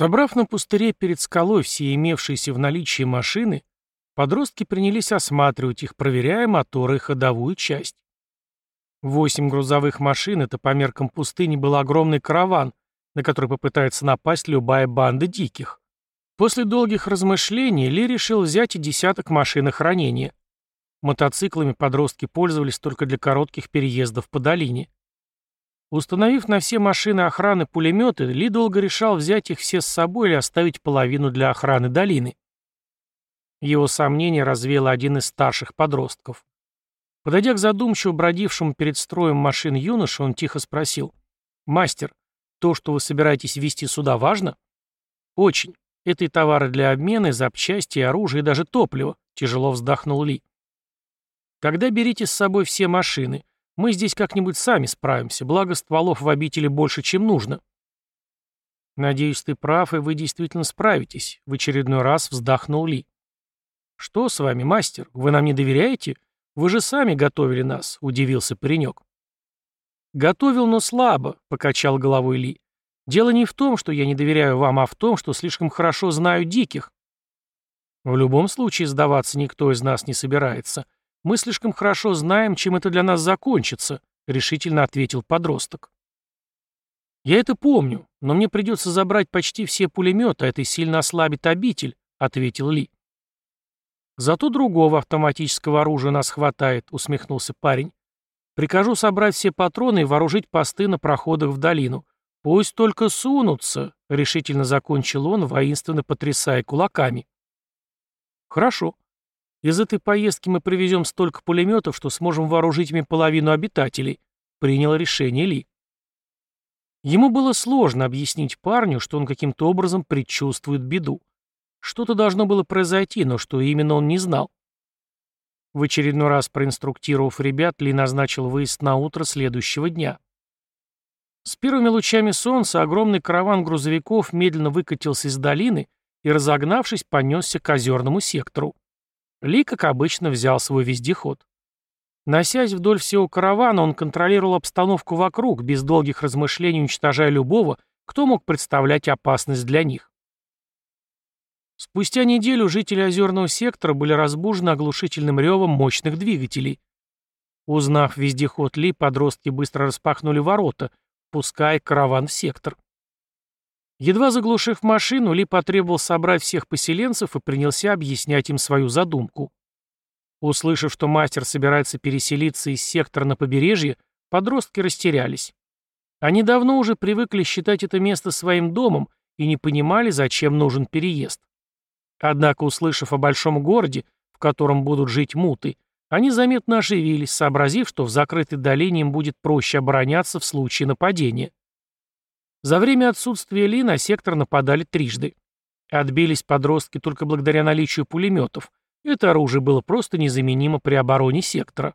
Собрав на пустыре перед скалой все имевшиеся в наличии машины, подростки принялись осматривать их, проверяя моторы и ходовую часть. Восемь грузовых машин — это по меркам пустыни был огромный караван, на который попытается напасть любая банда диких. После долгих размышлений Ли решил взять и десяток машин охранения. Мотоциклами подростки пользовались только для коротких переездов по долине. Установив на все машины охраны пулеметы, Ли долго решал взять их все с собой или оставить половину для охраны долины. Его сомнения развеял один из старших подростков. Подойдя к задумчиво бродившему перед строем машин юноше, он тихо спросил. «Мастер, то, что вы собираетесь везти сюда, важно?» «Очень. Это и товары для обмена, и запчасти, и оружие, и даже топливо», — тяжело вздохнул Ли. «Когда берите с собой все машины, мы здесь как-нибудь сами справимся, благо стволов в обители больше, чем нужно». «Надеюсь, ты прав, и вы действительно справитесь», — в очередной раз вздохнул Ли. «Что с вами, мастер? Вы нам не доверяете? Вы же сами готовили нас», — удивился паренек. «Готовил, но слабо», — покачал головой Ли. «Дело не в том, что я не доверяю вам, а в том, что слишком хорошо знаю диких». «В любом случае сдаваться никто из нас не собирается. Мы слишком хорошо знаем, чем это для нас закончится», — решительно ответил подросток. «Я это помню, но мне придется забрать почти все пулеметы, а это сильно ослабит обитель», — ответил Ли. «Зато другого автоматического оружия нас хватает», — усмехнулся парень. «Прикажу собрать все патроны и вооружить посты на проходах в долину. Пусть только сунутся», — решительно закончил он, воинственно потрясая кулаками. «Хорошо», из этой поездки мы привезем столько пулеметов, что сможем вооружить ими половину обитателей», — принял решение Ли. Ему было сложно объяснить парню, что он каким-то образом предчувствует беду. Что-то должно было произойти, но что именно он не знал. В очередной раз проинструктировав ребят, Ли назначил выезд на утро следующего дня. С первыми лучами солнца огромный караван грузовиков медленно выкатился из долины и, разогнавшись, понесся к озерному сектору. Ли, как обычно, взял свой вездеход. Носясь вдоль всего каравана, он контролировал обстановку вокруг, без долгих размышлений уничтожая любого, кто мог представлять опасность для них. Спустя неделю жители озерного сектора были разбужены оглушительным ревом мощных двигателей. Узнав вездеход Ли, подростки быстро распахнули ворота, пуская караван в сектор. Едва заглушив машину, Ли потребовал собрать всех поселенцев и принялся объяснять им свою задумку. Услышав, что мастер собирается переселиться из сектора на побережье, подростки растерялись. Они давно уже привыкли считать это место своим домом и не понимали, зачем нужен переезд. Однако, услышав о большом городе, в котором будут жить муты, они заметно оживились, сообразив, что в закрытой долине им будет проще обороняться в случае нападения. За время отсутствия Ли на сектор нападали трижды. Отбились подростки только благодаря наличию пулеметов. Это оружие было просто незаменимо при обороне сектора.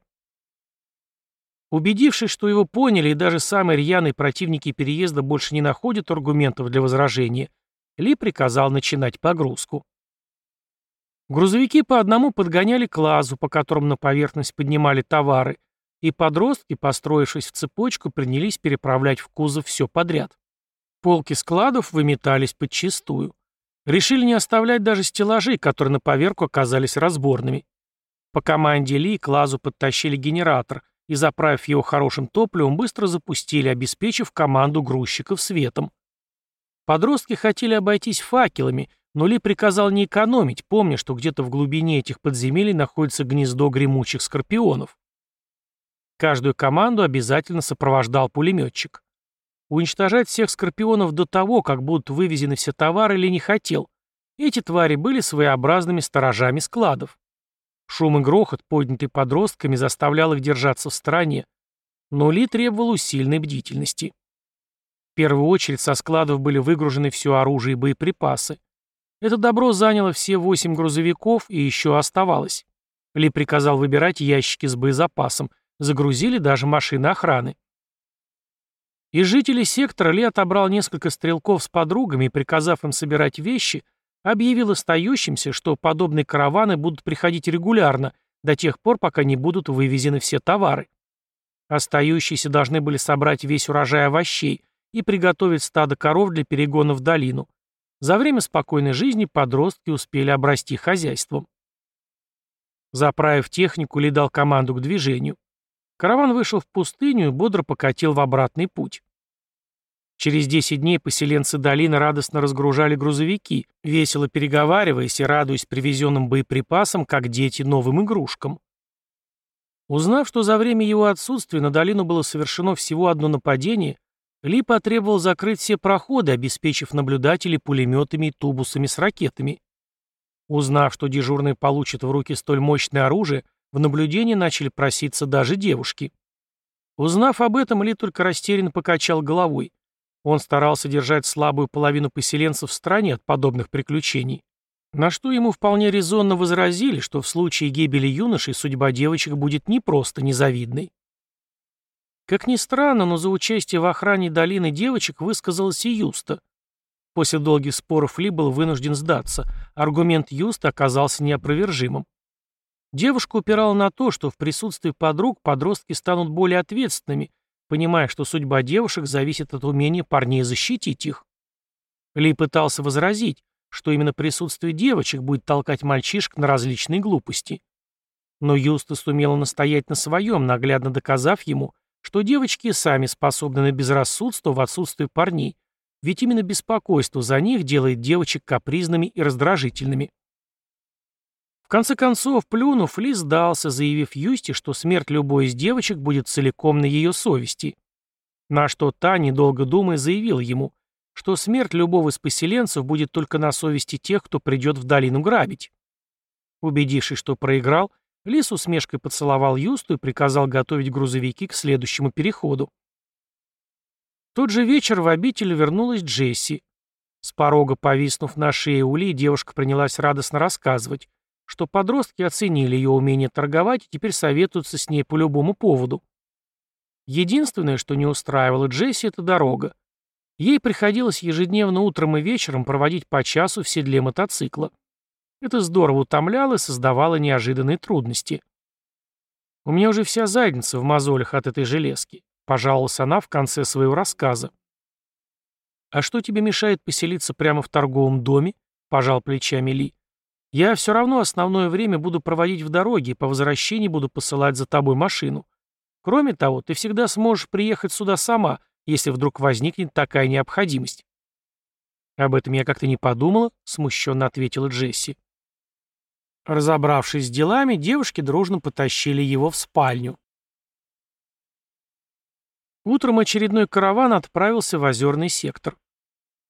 Убедившись, что его поняли и даже самые рьяные противники переезда больше не находят аргументов для возражения, Ли приказал начинать погрузку. Грузовики по одному подгоняли к лазу, по которым на поверхность поднимали товары, и подростки, построившись в цепочку, принялись переправлять в кузов все подряд. Полки складов выметались подчистую. Решили не оставлять даже стеллажи, которые на поверку оказались разборными. По команде Ли к лазу подтащили генератор и, заправив его хорошим топливом, быстро запустили, обеспечив команду грузчиков светом. Подростки хотели обойтись факелами, но Ли приказал не экономить, помня, что где-то в глубине этих подземелий находится гнездо гремучих скорпионов. Каждую команду обязательно сопровождал пулеметчик. Уничтожать всех скорпионов до того, как будут вывезены все товары, или не хотел. Эти твари были своеобразными сторожами складов. Шум и грохот, поднятый подростками, заставлял их держаться в стороне. Но Ли требовал усиленной бдительности. В первую очередь со складов были выгружены все оружие и боеприпасы. Это добро заняло все восемь грузовиков и еще оставалось. Ли приказал выбирать ящики с боезапасом, загрузили даже машины охраны. Из жителей сектора Ли отобрал несколько стрелков с подругами и, приказав им собирать вещи, объявил остающимся, что подобные караваны будут приходить регулярно, до тех пор, пока не будут вывезены все товары. Остающиеся должны были собрать весь урожай овощей и приготовить стадо коров для перегона в долину. За время спокойной жизни подростки успели обрасти хозяйством. Заправив технику, Ли дал команду к движению. Караван вышел в пустыню и бодро покатил в обратный путь. Через 10 дней поселенцы долины радостно разгружали грузовики, весело переговариваясь и радуясь привезенным боеприпасам, как дети новым игрушкам. Узнав, что за время его отсутствия на долину было совершено всего одно нападение, Ли потребовал закрыть все проходы, обеспечив наблюдателей пулеметами и тубусами с ракетами. Узнав, что дежурные получат в руки столь мощное оружие, в наблюдение начали проситься даже девушки. Узнав об этом, Ли только растерянно покачал головой. Он старался держать слабую половину поселенцев в стороне от подобных приключений. На что ему вполне резонно возразили, что в случае гибели юношей судьба девочек будет не просто незавидной. Как ни странно, но за участие в охране долины девочек высказалась и Юста. После долгих споров Ли был вынужден сдаться. Аргумент Юста оказался неопровержимым. Девушка упирала на то, что в присутствии подруг подростки станут более ответственными понимая, что судьба девушек зависит от умения парней защитить их. Ли пытался возразить, что именно присутствие девочек будет толкать мальчишек на различные глупости. Но Юстас умело настоять на своем, наглядно доказав ему, что девочки сами способны на безрассудство в отсутствии парней, ведь именно беспокойство за них делает девочек капризными и раздражительными. В конце концов, плюнув, Ли сдался, заявив Юсти, что смерть любой из девочек будет целиком на ее совести. На что та, недолго думая, заявила ему, что смерть любого из поселенцев будет только на совести тех, кто придет в долину грабить. Убедившись, что проиграл, Ли с усмешкой поцеловал Юсту и приказал готовить грузовики к следующему переходу. Тот же вечер в обитель вернулась Джесси. С порога повиснув на шее у Ли, девушка принялась радостно рассказывать, что подростки оценили ее умение торговать и теперь советуются с ней по любому поводу. Единственное, что не устраивало Джесси, это дорога. Ей приходилось ежедневно утром и вечером проводить по часу в седле мотоцикла. Это здорово утомляло и создавало неожиданные трудности. «У меня уже вся задница в мозолях от этой железки», — пожаловалась она в конце своего рассказа. «А что тебе мешает поселиться прямо в торговом доме?» — пожал плечами Ли. Я все равно основное время буду проводить в дороге, и по возвращении буду посылать за тобой машину. Кроме того, ты всегда сможешь приехать сюда сама, если вдруг возникнет такая необходимость. Об этом я как-то не подумала, смущенно ответила Джесси. Разобравшись с делами, девушки дружно потащили его в спальню. Утром очередной караван отправился в озерный сектор.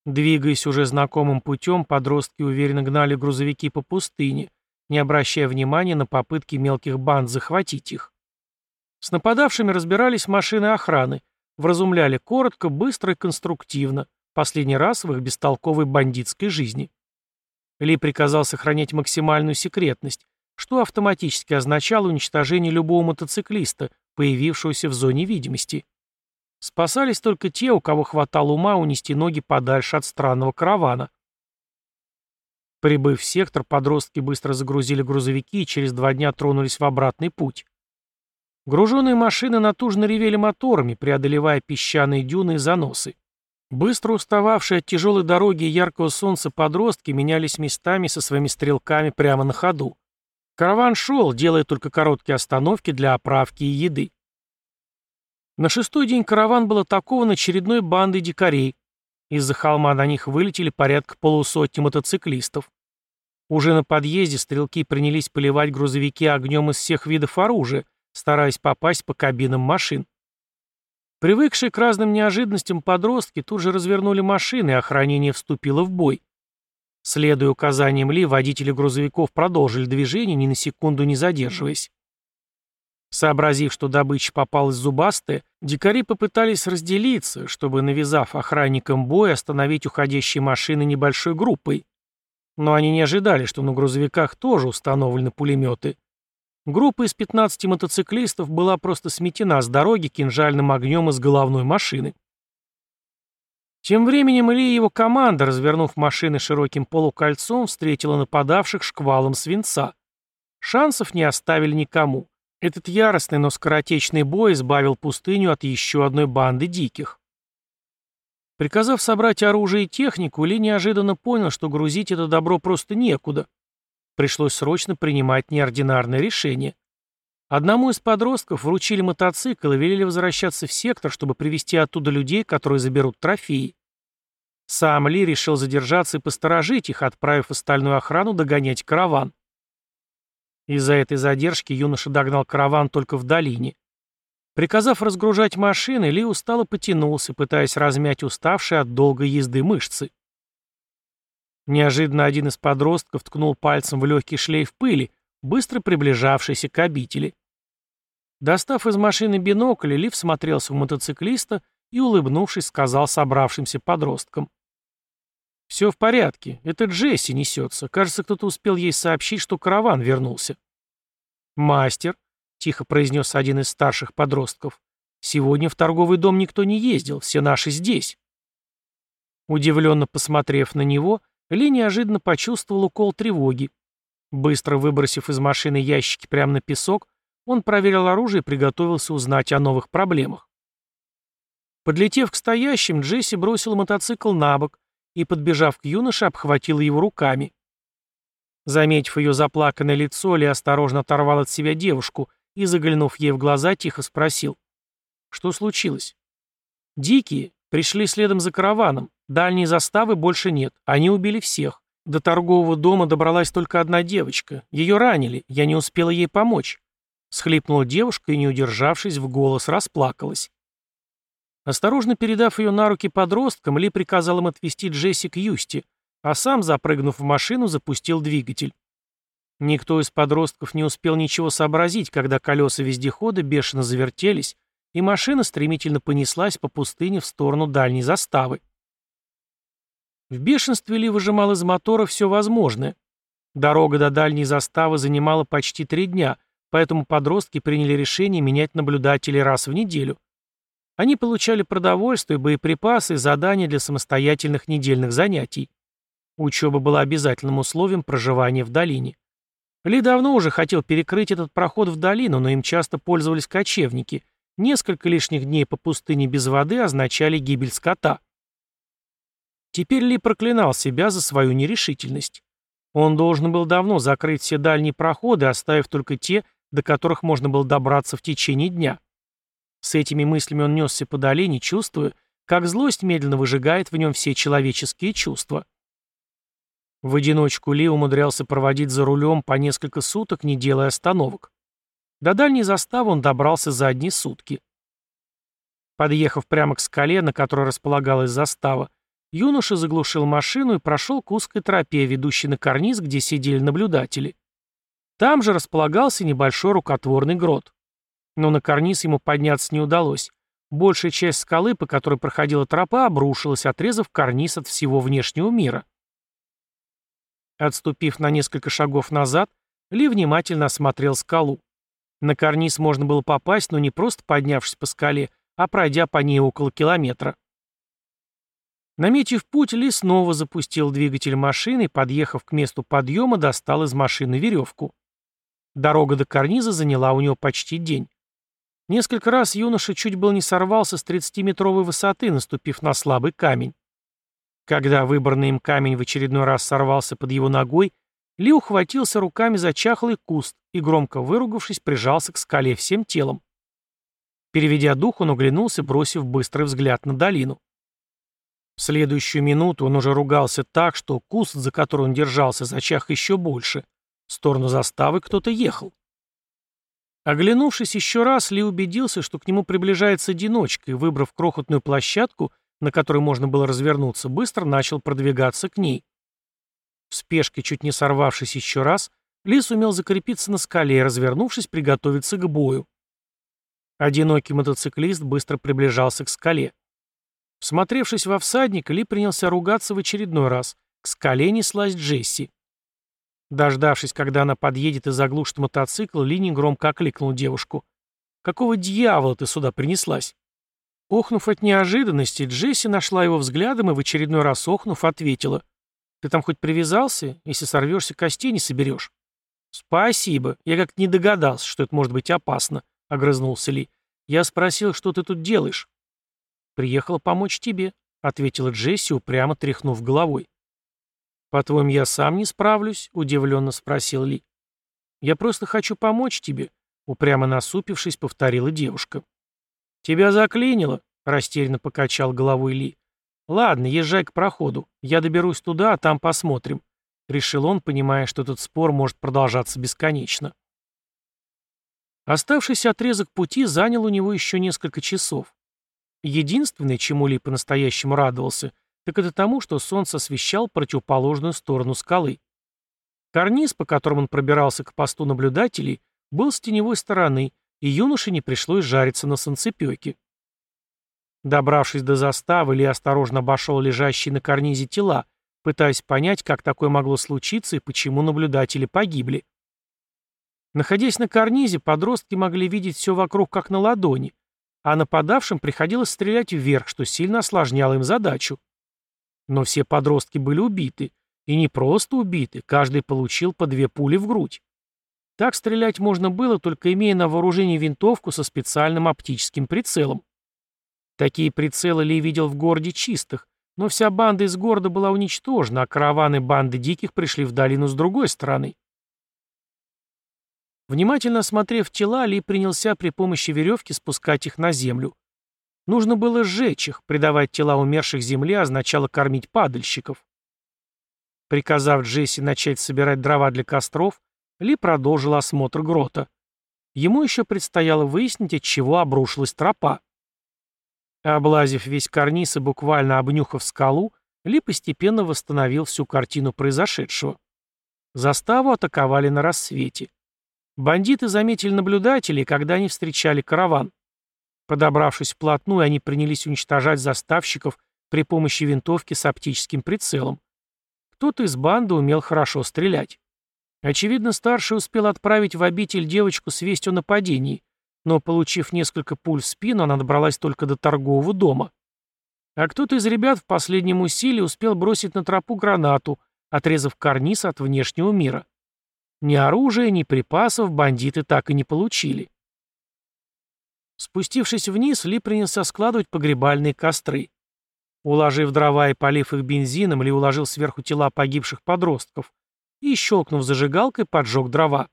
Двигаясь уже знакомым путем, подростки уверенно гнали грузовики по пустыне, не обращая внимания на попытки мелких банд захватить их. С нападавшими разбирались машины охраны, вразумляли коротко, быстро и конструктивно, последний раз в их бестолковой бандитской жизни. Ли приказал сохранять максимальную секретность, что автоматически означало уничтожение любого мотоциклиста, появившегося в зоне видимости. Спасались только те, у кого хватало ума унести ноги подальше от странного каравана. Прибыв в сектор, подростки быстро загрузили грузовики и через два дня тронулись в обратный путь. Груженные машины натужно ревели моторами, преодолевая песчаные дюны и заносы. Быстро устававшие от тяжелой дороги и яркого солнца подростки менялись местами со своими стрелками прямо на ходу. Караван шел, делая только короткие остановки для оправки и еды. На шестой день караван был атакован очередной бандой дикарей. Из-за холма на них вылетели порядка полусотни мотоциклистов. Уже на подъезде стрелки принялись поливать грузовики огнем из всех видов оружия, стараясь попасть по кабинам машин. Привыкшие к разным неожиданностям подростки тут же развернули машины, и охранение вступило в бой. Следуя указаниям Ли, водители грузовиков продолжили движение, ни на секунду не задерживаясь. Сообразив, что добыча попалась зубастая, дикари попытались разделиться, чтобы, навязав охранникам бой, остановить уходящие машины небольшой группой. Но они не ожидали, что на грузовиках тоже установлены пулеметы. Группа из 15 мотоциклистов была просто сметена с дороги кинжальным огнем из головной машины. Тем временем Илья и его команда, развернув машины широким полукольцом, встретила нападавших шквалом свинца. Шансов не оставили никому. Этот яростный, но скоротечный бой избавил пустыню от еще одной банды диких. Приказав собрать оружие и технику, Ли неожиданно понял, что грузить это добро просто некуда. Пришлось срочно принимать неординарное решение. Одному из подростков вручили мотоцикл и велели возвращаться в сектор, чтобы привести оттуда людей, которые заберут трофеи. Сам Ли решил задержаться и посторожить их, отправив остальную охрану догонять караван. Из-за этой задержки юноша догнал караван только в долине. Приказав разгружать машины, Ли устало потянулся, пытаясь размять уставшие от долгой езды мышцы. Неожиданно один из подростков ткнул пальцем в легкий шлейф пыли, быстро приближавшийся к обители. Достав из машины бинокль, Ли всмотрелся в мотоциклиста и, улыбнувшись, сказал собравшимся подросткам. «Все в порядке. Это Джесси несется. Кажется, кто-то успел ей сообщить, что караван вернулся». «Мастер», — тихо произнес один из старших подростков. «Сегодня в торговый дом никто не ездил, все наши здесь». Удивленно посмотрев на него, Ли неожиданно почувствовал укол тревоги. Быстро выбросив из машины ящики прямо на песок, он проверил оружие и приготовился узнать о новых проблемах. Подлетев к стоящим, Джесси бросил мотоцикл на бок и, подбежав к юноше, обхватил его руками. Заметив ее заплаканное лицо, Ли осторожно оторвал от себя девушку и, заглянув ей в глаза, тихо спросил. «Что случилось?» «Дикие. Пришли следом за караваном. Дальней заставы больше нет. Они убили всех. До торгового дома добралась только одна девочка. Ее ранили. Я не успела ей помочь». Схлипнула девушка и, не удержавшись, в голос расплакалась. Осторожно передав ее на руки подросткам, Ли приказал им отвезти Джесси к Юсти, а сам, запрыгнув в машину, запустил двигатель. Никто из подростков не успел ничего сообразить, когда колеса вездехода бешено завертелись, и машина стремительно понеслась по пустыне в сторону дальней заставы. В бешенстве Ли выжимал из мотора все возможное. Дорога до дальней заставы занимала почти три дня, поэтому подростки приняли решение менять наблюдателей раз в неделю. Они получали продовольствие, боеприпасы и задания для самостоятельных недельных занятий. Учеба была обязательным условием проживания в долине. Ли давно уже хотел перекрыть этот проход в долину, но им часто пользовались кочевники. Несколько лишних дней по пустыне без воды означали гибель скота. Теперь Ли проклинал себя за свою нерешительность. Он должен был давно закрыть все дальние проходы, оставив только те, до которых можно было добраться в течение дня. С этими мыслями он несся по долине, чувствуя, как злость медленно выжигает в нем все человеческие чувства. В одиночку Ли умудрялся проводить за рулем по несколько суток, не делая остановок. До дальней заставы он добрался за одни сутки. Подъехав прямо к скале, на которой располагалась застава, юноша заглушил машину и прошел к узкой тропе, ведущей на карниз, где сидели наблюдатели. Там же располагался небольшой рукотворный грот. Но на карниз ему подняться не удалось. Большая часть скалы, по которой проходила тропа, обрушилась, отрезав карниз от всего внешнего мира. Отступив на несколько шагов назад, Ли внимательно осмотрел скалу. На карниз можно было попасть, но не просто поднявшись по скале, а пройдя по ней около километра. Наметив путь, Ли снова запустил двигатель машины и, подъехав к месту подъема, достал из машины веревку. Дорога до карниза заняла у него почти день. Несколько раз юноша чуть было не сорвался с 30-метровой высоты, наступив на слабый камень. Когда выбранный им камень в очередной раз сорвался под его ногой, Ли ухватился руками за чахлый куст и, громко выругавшись, прижался к скале всем телом. Переведя дух, он оглянулся, бросив быстрый взгляд на долину. В следующую минуту он уже ругался так, что куст, за который он держался, зачах еще больше. В сторону заставы кто-то ехал. Оглянувшись еще раз, Ли убедился, что к нему приближается одиночка, и, выбрав крохотную площадку, на которой можно было развернуться, быстро начал продвигаться к ней. В спешке, чуть не сорвавшись еще раз, Ли сумел закрепиться на скале и, развернувшись, приготовиться к бою. Одинокий мотоциклист быстро приближался к скале. Всмотревшись во всадника, Ли принялся ругаться в очередной раз. К скале неслась Джесси. Дождавшись, когда она подъедет и заглушит мотоцикл, Ли громко окликнул девушку. «Какого дьявола ты сюда принеслась?» Охнув от неожиданности, Джесси нашла его взглядом и в очередной раз охнув, ответила. «Ты там хоть привязался? Если сорвешься, костей не соберешь». «Спасибо. Я как-то не догадался, что это может быть опасно», — огрызнулся Ли. «Я спросил, что ты тут делаешь?» «Приехала помочь тебе», — ответила Джесси, упрямо тряхнув головой. «По-твоему, я сам не справлюсь?» — удивленно спросил Ли. «Я просто хочу помочь тебе», — упрямо насупившись, повторила девушка. «Тебя заклинило», — растерянно покачал головой Ли. «Ладно, езжай к проходу. Я доберусь туда, а там посмотрим», — решил он, понимая, что этот спор может продолжаться бесконечно. Оставшийся отрезок пути занял у него еще несколько часов. Единственное, чему Ли по-настоящему радовался, так это тому, что солнце освещал противоположную сторону скалы. Карниз, по которому он пробирался к посту наблюдателей, был с теневой стороны, и юноше не пришлось жариться на солнцепёке. Добравшись до заставы, Ли осторожно обошел лежащие на карнизе тела, пытаясь понять, как такое могло случиться и почему наблюдатели погибли. Находясь на карнизе, подростки могли видеть все вокруг как на ладони, а нападавшим приходилось стрелять вверх, что сильно осложняло им задачу. Но все подростки были убиты, и не просто убиты, каждый получил по две пули в грудь. Так стрелять можно было, только имея на вооружении винтовку со специальным оптическим прицелом. Такие прицелы Ли видел в городе чистых, но вся банда из города была уничтожена, а караваны банды диких пришли в долину с другой стороны. Внимательно осмотрев тела, Ли принялся при помощи веревки спускать их на землю. Нужно было сжечь их, предавать тела умерших земле означало кормить падальщиков. Приказав Джесси начать собирать дрова для костров, Ли продолжил осмотр грота. Ему еще предстояло выяснить, от чего обрушилась тропа. Облазив весь карниз и буквально обнюхав скалу, Ли постепенно восстановил всю картину произошедшего. Заставу атаковали на рассвете. Бандиты заметили наблюдателей, когда они встречали караван. Подобравшись вплотную, они принялись уничтожать заставщиков при помощи винтовки с оптическим прицелом. Кто-то из банды умел хорошо стрелять. Очевидно, старший успел отправить в обитель девочку с вестью о нападении, но, получив несколько пуль в спину, она добралась только до торгового дома. А кто-то из ребят в последнем усилии успел бросить на тропу гранату, отрезав карниз от внешнего мира. Ни оружия, ни припасов бандиты так и не получили. Спустившись вниз, Ли принялся складывать погребальные костры. Уложив дрова и полив их бензином, Ли уложил сверху тела погибших подростков и, щелкнув зажигалкой, поджег дрова.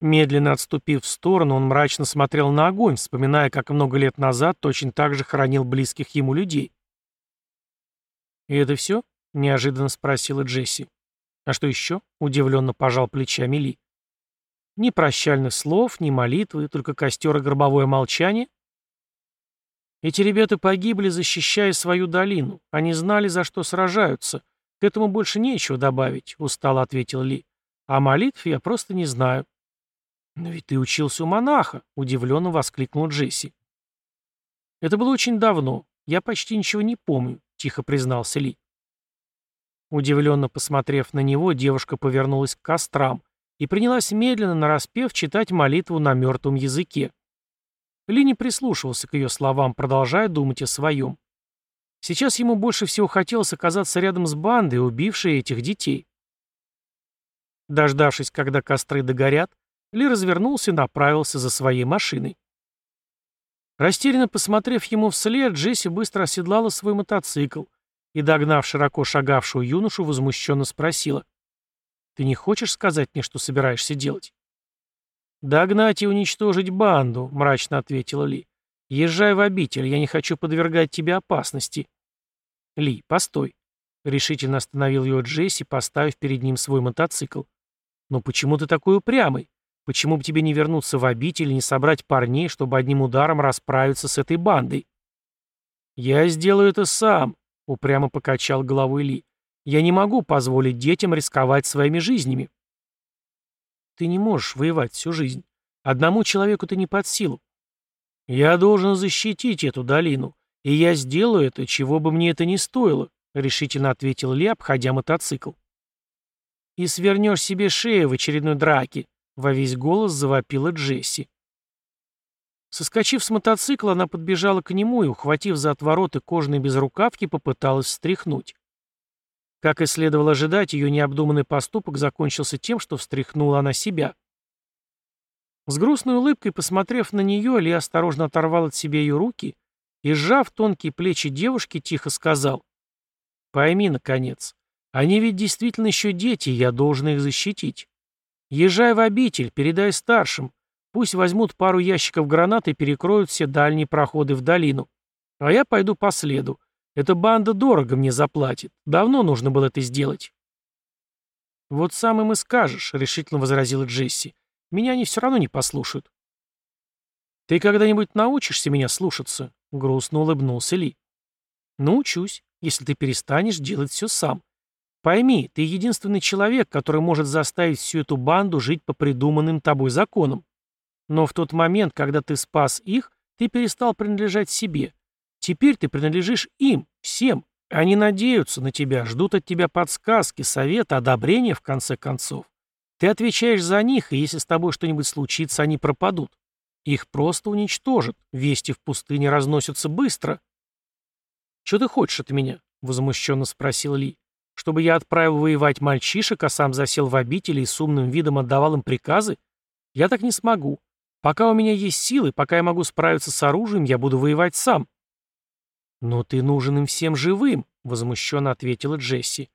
Медленно отступив в сторону, он мрачно смотрел на огонь, вспоминая, как много лет назад точно так же хоронил близких ему людей. «И это все?» — неожиданно спросила Джесси. «А что еще?» — удивленно пожал плечами Ли. «Ни прощальных слов, ни молитвы, только костер и гробовое молчание?» «Эти ребята погибли, защищая свою долину. Они знали, за что сражаются. К этому больше нечего добавить», — устало ответил Ли. «А молитв я просто не знаю». «Но ведь ты учился у монаха», — удивленно воскликнул Джесси. «Это было очень давно. Я почти ничего не помню», — тихо признался Ли. Удивленно посмотрев на него, девушка повернулась к кострам и принялась медленно, нараспев, читать молитву на мертвом языке. Ли не прислушивался к ее словам, продолжая думать о своем. Сейчас ему больше всего хотелось оказаться рядом с бандой, убившей этих детей. Дождавшись, когда костры догорят, Ли развернулся и направился за своей машиной. Растерянно посмотрев ему вслед, Джесси быстро оседлала свой мотоцикл, и, догнав широко шагавшую юношу, возмущенно спросила. «Ты не хочешь сказать мне, что собираешься делать?» «Догнать и уничтожить банду», — мрачно ответила Ли. «Езжай в обитель, я не хочу подвергать тебе опасности». «Ли, постой», — решительно остановил ее Джесси, поставив перед ним свой мотоцикл. «Но почему ты такой упрямый? Почему бы тебе не вернуться в обитель и не собрать парней, чтобы одним ударом расправиться с этой бандой?» «Я сделаю это сам», упрямо покачал головой Ли. Я не могу позволить детям рисковать своими жизнями. Ты не можешь воевать всю жизнь. Одному человеку ты не под силу. Я должен защитить эту долину, и я сделаю это, чего бы мне это ни стоило, решительно ответил Ли, обходя мотоцикл. И свернешь себе шею в очередной драке, во весь голос завопила Джесси. Соскочив с мотоцикла, она подбежала к нему и, ухватив за отвороты кожаной безрукавки, попыталась встряхнуть. Как и следовало ожидать, ее необдуманный поступок закончился тем, что встряхнула она себя. С грустной улыбкой, посмотрев на нее, Ли осторожно оторвал от себя ее руки и, сжав тонкие плечи девушки, тихо сказал. «Пойми, наконец, они ведь действительно еще дети, я должен их защитить. Езжай в обитель, передай старшим. Пусть возьмут пару ящиков гранат и перекроют все дальние проходы в долину. А я пойду по следу. Эта банда дорого мне заплатит. Давно нужно было это сделать». «Вот сам им и скажешь», — решительно возразила Джесси. «Меня они все равно не послушают». «Ты когда-нибудь научишься меня слушаться?» — грустно улыбнулся Ли. «Научусь, если ты перестанешь делать все сам. Пойми, ты единственный человек, который может заставить всю эту банду жить по придуманным тобой законам. Но в тот момент, когда ты спас их, ты перестал принадлежать себе. Теперь ты принадлежишь им, всем, они надеются на тебя, ждут от тебя подсказки, совета, одобрения, в конце концов. Ты отвечаешь за них, и если с тобой что-нибудь случится, они пропадут. Их просто уничтожат, вести в пустыне разносятся быстро. «Что ты хочешь от меня?» — возмущенно спросил Ли. «Чтобы я отправил воевать мальчишек, а сам засел в обители и с умным видом отдавал им приказы? Я так не смогу. Пока у меня есть силы, пока я могу справиться с оружием, я буду воевать сам». «Но ты нужен им всем живым», — возмущенно ответила Джесси.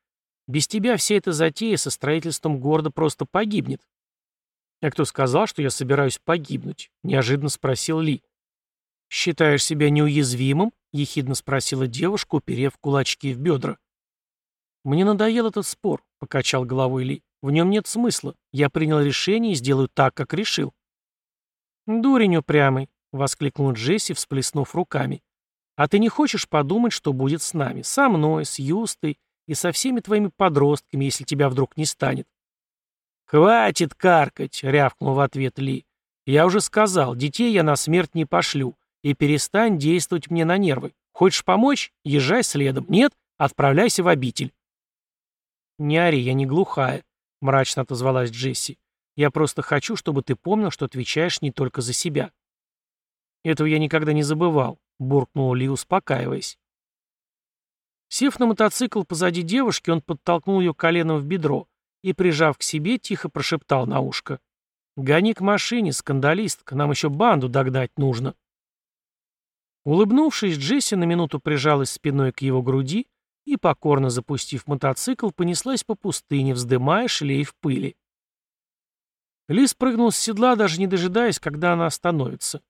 «Без тебя вся эта затея со строительством города просто погибнет». «А кто сказал, что я собираюсь погибнуть?» — неожиданно спросил Ли. «Считаешь себя неуязвимым?» — ехидно спросила девушка, уперев кулачки в бедра. «Мне надоел этот спор», — покачал головой Ли. «В нем нет смысла. Я принял решение и сделаю так, как решил». «Дурень упрямый», — воскликнул Джесси, всплеснув руками. А ты не хочешь подумать, что будет с нами? Со мной, с Юстой и со всеми твоими подростками, если тебя вдруг не станет?» «Хватит каркать!» — рявкнул в ответ Ли. «Я уже сказал, детей я на смерть не пошлю, и перестань действовать мне на нервы. Хочешь помочь? Езжай следом. Нет? Отправляйся в обитель». «Не ори, я не глухая», — мрачно отозвалась Джесси. «Я просто хочу, чтобы ты помнил, что отвечаешь не только за себя». «Этого я никогда не забывал», — буркнул Ли, успокаиваясь. Сев на мотоцикл позади девушки, он подтолкнул ее коленом в бедро и, прижав к себе, тихо прошептал на ушко. «Гони к машине, скандалистка, нам еще банду догнать нужно». Улыбнувшись, Джесси на минуту прижалась спиной к его груди и, покорно запустив мотоцикл, понеслась по пустыне, вздымая шлейф пыли. Ли спрыгнул с седла, даже не дожидаясь, когда она остановится.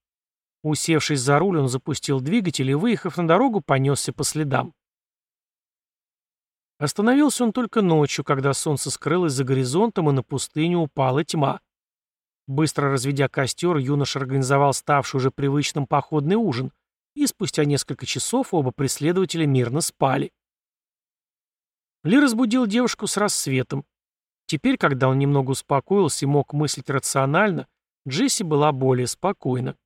Усевшись за руль, он запустил двигатель и, выехав на дорогу, понесся по следам. Остановился он только ночью, когда солнце скрылось за горизонтом и на пустыню упала тьма. Быстро разведя костер, юноша организовал ставший уже привычным походный ужин, и спустя несколько часов оба преследователя мирно спали. Ли разбудил девушку с рассветом. Теперь, когда он немного успокоился и мог мыслить рационально, Джесси была более спокойна.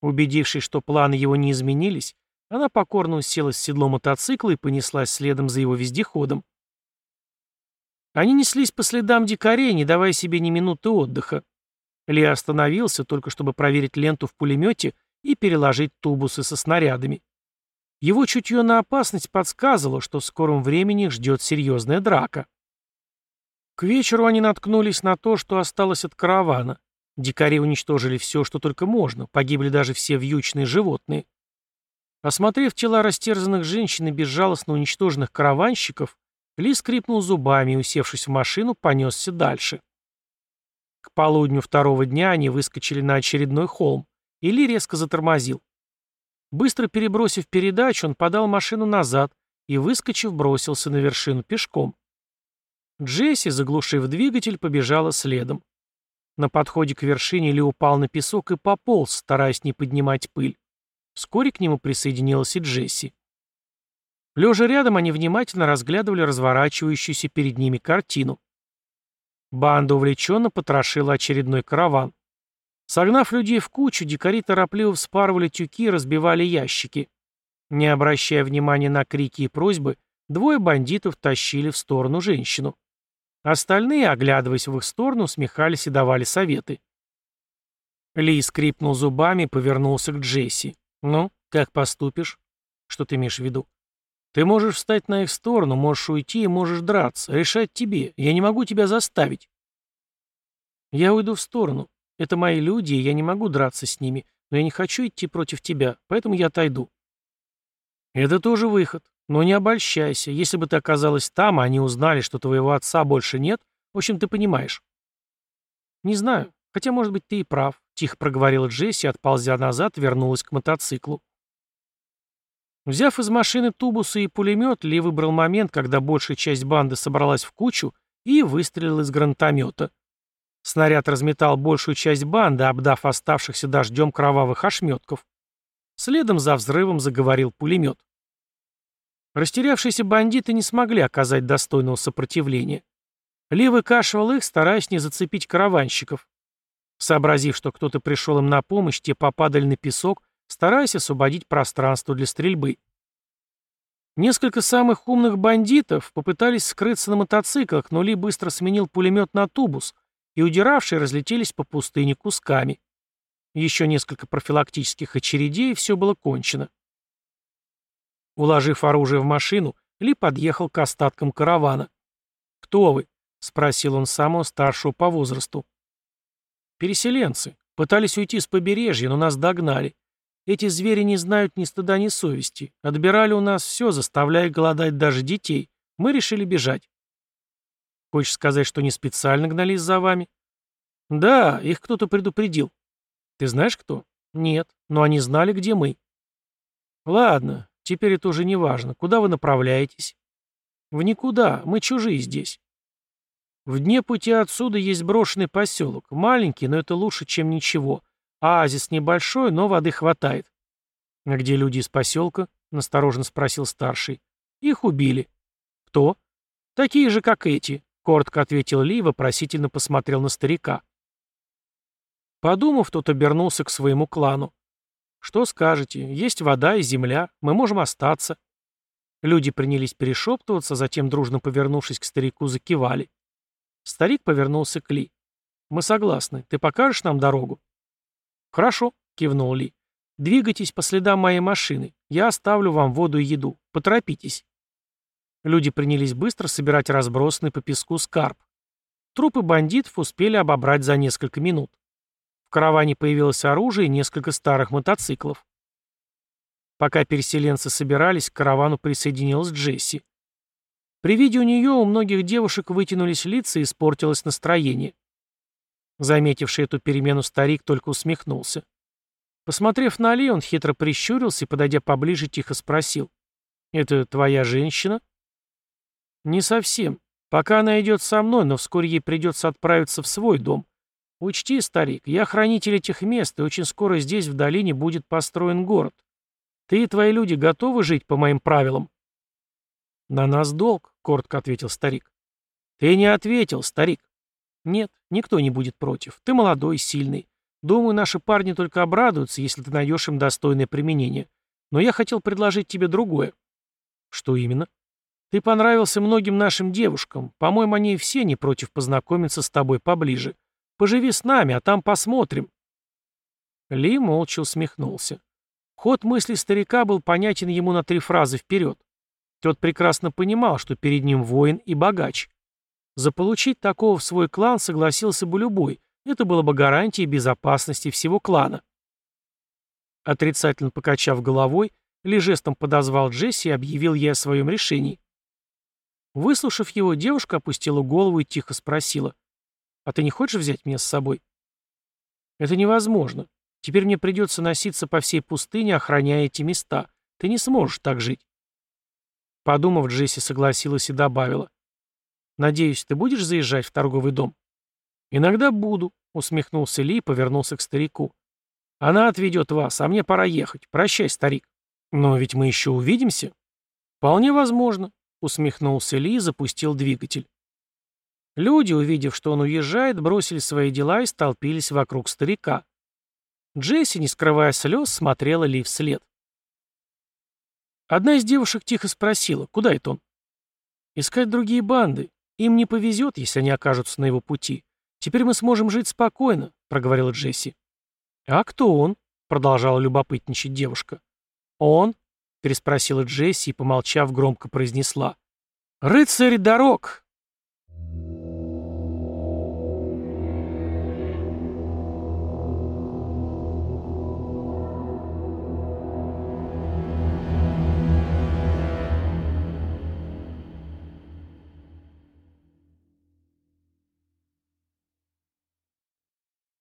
Убедившись, что планы его не изменились, она покорно уселась в седло мотоцикла и понеслась следом за его вездеходом. Они неслись по следам дикарей, не давая себе ни минуты отдыха. Ли остановился, только чтобы проверить ленту в пулемете и переложить тубусы со снарядами. Его чутье на опасность подсказывало, что в скором времени их ждет серьезная драка. К вечеру они наткнулись на то, что осталось от каравана. Дикари уничтожили все, что только можно, погибли даже все вьючные животные. Осмотрев тела растерзанных женщин и безжалостно уничтоженных караванщиков, Ли скрипнул зубами и, усевшись в машину, понесся дальше. К полудню второго дня они выскочили на очередной холм, и Ли резко затормозил. Быстро перебросив передачу, он подал машину назад и, выскочив, бросился на вершину пешком. Джесси, заглушив двигатель, побежала следом. На подходе к вершине Ли упал на песок и пополз, стараясь не поднимать пыль. Вскоре к нему присоединилась и Джесси. Лежа рядом, они внимательно разглядывали разворачивающуюся перед ними картину. Банда увлеченно потрошила очередной караван. Согнав людей в кучу, дикари торопливо вспарывали тюки и разбивали ящики. Не обращая внимания на крики и просьбы, двое бандитов тащили в сторону женщину. Остальные, оглядываясь в их сторону, смехались и давали советы. Ли скрипнул зубами и повернулся к Джесси. «Ну, как поступишь?» «Что ты имеешь в виду?» «Ты можешь встать на их сторону, можешь уйти и можешь драться. Решать тебе. Я не могу тебя заставить». «Я уйду в сторону. Это мои люди, и я не могу драться с ними. Но я не хочу идти против тебя, поэтому я отойду». Это тоже выход. Но не обольщайся. Если бы ты оказалась там, а они узнали, что твоего отца больше нет, в общем, ты понимаешь. Не знаю. Хотя, может быть, ты и прав. Тихо проговорила Джесси, отползя назад, вернулась к мотоциклу. Взяв из машины тубусы и пулемет, Ли выбрал момент, когда большая часть банды собралась в кучу и выстрелил из гранатомета. Снаряд разметал большую часть банды, обдав оставшихся дождем кровавых ошметков. Следом за взрывом заговорил пулемет. Растерявшиеся бандиты не смогли оказать достойного сопротивления. Ли выкашивал их, стараясь не зацепить караванщиков. Сообразив, что кто-то пришел им на помощь, те попадали на песок, стараясь освободить пространство для стрельбы. Несколько самых умных бандитов попытались скрыться на мотоциклах, но Ли быстро сменил пулемет на тубус, и удиравшие разлетелись по пустыне кусками. Еще несколько профилактических очередей, и все было кончено. Уложив оружие в машину, Ли подъехал к остаткам каравана. «Кто вы?» — спросил он самого старшего по возрасту. «Переселенцы. Пытались уйти с побережья, но нас догнали. Эти звери не знают ни стыда, ни совести. Отбирали у нас все, заставляя голодать даже детей. Мы решили бежать. Хочешь сказать, что не специально гнались за вами? Да, их кто-то предупредил. Ты знаешь кто? Нет, но они знали, где мы. Ладно, теперь это уже не важно. Куда вы направляетесь? В никуда, мы чужие здесь. В дне пути отсюда есть брошенный поселок. Маленький, но это лучше, чем ничего. Оазис небольшой, но воды хватает. А где люди из поселка? Настороженно спросил старший. Их убили. Кто? Такие же, как эти, коротко ответил Ли и вопросительно посмотрел на старика. Подумав, тот обернулся к своему клану. «Что скажете? Есть вода и земля. Мы можем остаться». Люди принялись перешептываться, затем, дружно повернувшись к старику, закивали. Старик повернулся к Ли. «Мы согласны. Ты покажешь нам дорогу?» «Хорошо», — кивнул Ли. «Двигайтесь по следам моей машины. Я оставлю вам воду и еду. Поторопитесь». Люди принялись быстро собирать разбросанный по песку скарб. Трупы бандитов успели обобрать за несколько минут. В караване появилось оружие и несколько старых мотоциклов. Пока переселенцы собирались, к каравану присоединилась Джесси. При виде у нее у многих девушек вытянулись лица и испортилось настроение. Заметивший эту перемену старик только усмехнулся. Посмотрев на Али, он хитро прищурился и, подойдя поближе, тихо спросил. «Это твоя женщина?» «Не совсем. Пока она идет со мной, но вскоре ей придется отправиться в свой дом. Учти, старик, я хранитель этих мест, и очень скоро здесь, в долине, будет построен город. Ты и твои люди готовы жить по моим правилам?» «На нас долг», — коротко ответил старик. «Ты не ответил, старик». «Нет, никто не будет против. Ты молодой, сильный. Думаю, наши парни только обрадуются, если ты найдешь им достойное применение. Но я хотел предложить тебе другое». «Что именно?» «Ты понравился многим нашим девушкам. По-моему, они все не против познакомиться с тобой поближе. Поживи с нами, а там посмотрим». Ли молча усмехнулся. Ход мысли старика был понятен ему на три фразы вперед. Тот прекрасно понимал, что перед ним воин и богач. Заполучить такого в свой клан согласился бы любой, это было бы гарантией безопасности всего клана. Отрицательно покачав головой, Ли жестом подозвал Джесси и объявил ей о своем решении. Выслушав его, девушка опустила голову и тихо спросила. «А ты не хочешь взять меня с собой?» «Это невозможно. Теперь мне придется носиться по всей пустыне, охраняя эти места. Ты не сможешь так жить». Подумав, Джесси согласилась и добавила. Надеюсь, ты будешь заезжать в торговый дом? Иногда буду, усмехнулся Ли и повернулся к старику. Она отведет вас, а мне пора ехать. Прощай, старик. Но ведь мы еще увидимся. Вполне возможно, усмехнулся Ли и запустил двигатель. Люди, увидев, что он уезжает, бросили свои дела и столпились вокруг старика. Джесси, не скрывая слез, смотрела Ли вслед. Одна из девушек тихо спросила, куда это он? Искать другие банды. Им не повезет, если они окажутся на его пути. Теперь мы сможем жить спокойно», — проговорила Джесси. «А кто он?» — продолжала любопытничать девушка. «Он?» — переспросила Джесси и, помолчав, громко произнесла. «Рыцарь дорог!»